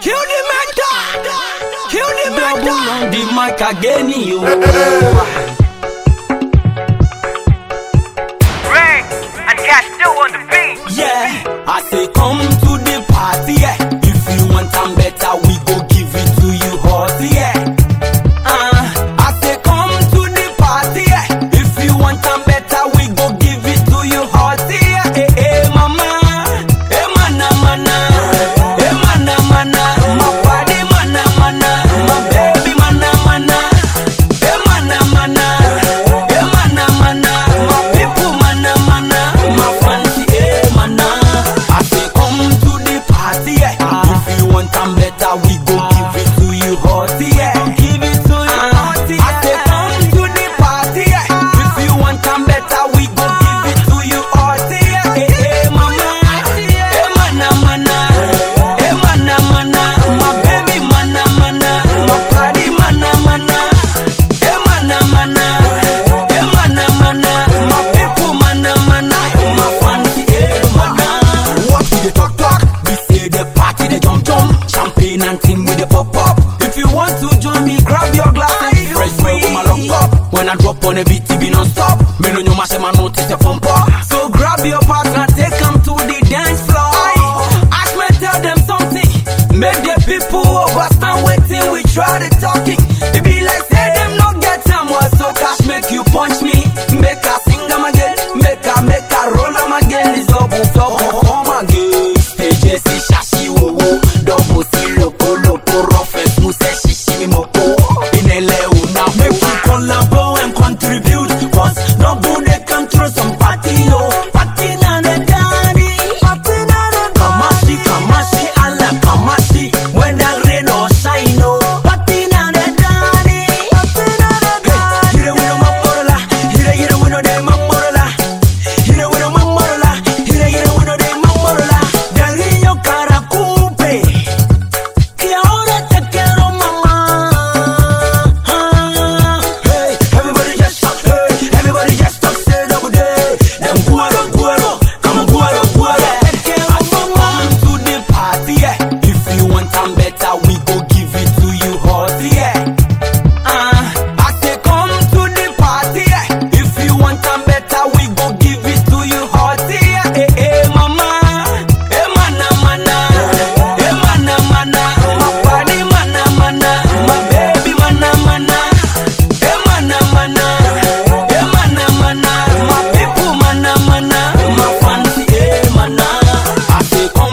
Kill the mentor! Ah! Kill the mentor! Dobble ah! on the mic again, you. Ring and cash still on the beat. Yeah, I say come to When I drop on a beat, it be non-stop. Me know you mash my notice from pop So grab your partner, take them to the dance floor. Ask me, tell them something. Make the people understand waiting, we try to talk it.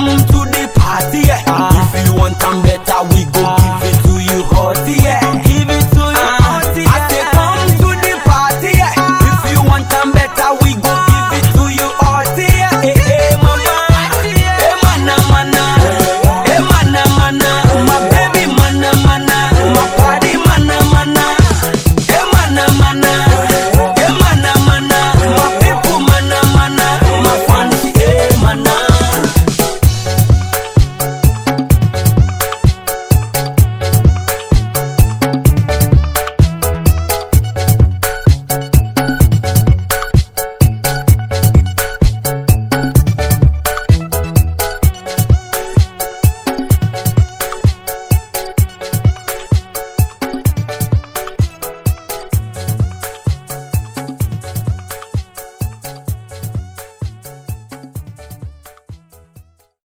come to the party. Yeah. Uh, if you want them better, we go uh, give it to you hot. Yeah. Give it to you uh, hot. Yeah. I say come to the party. Yeah. If you want them better, we go give it to you hot. Yeah. Hey, hey mama, hey mana mana, hey mana mana, my baby mana mana, my body mana mana, hey mana mana.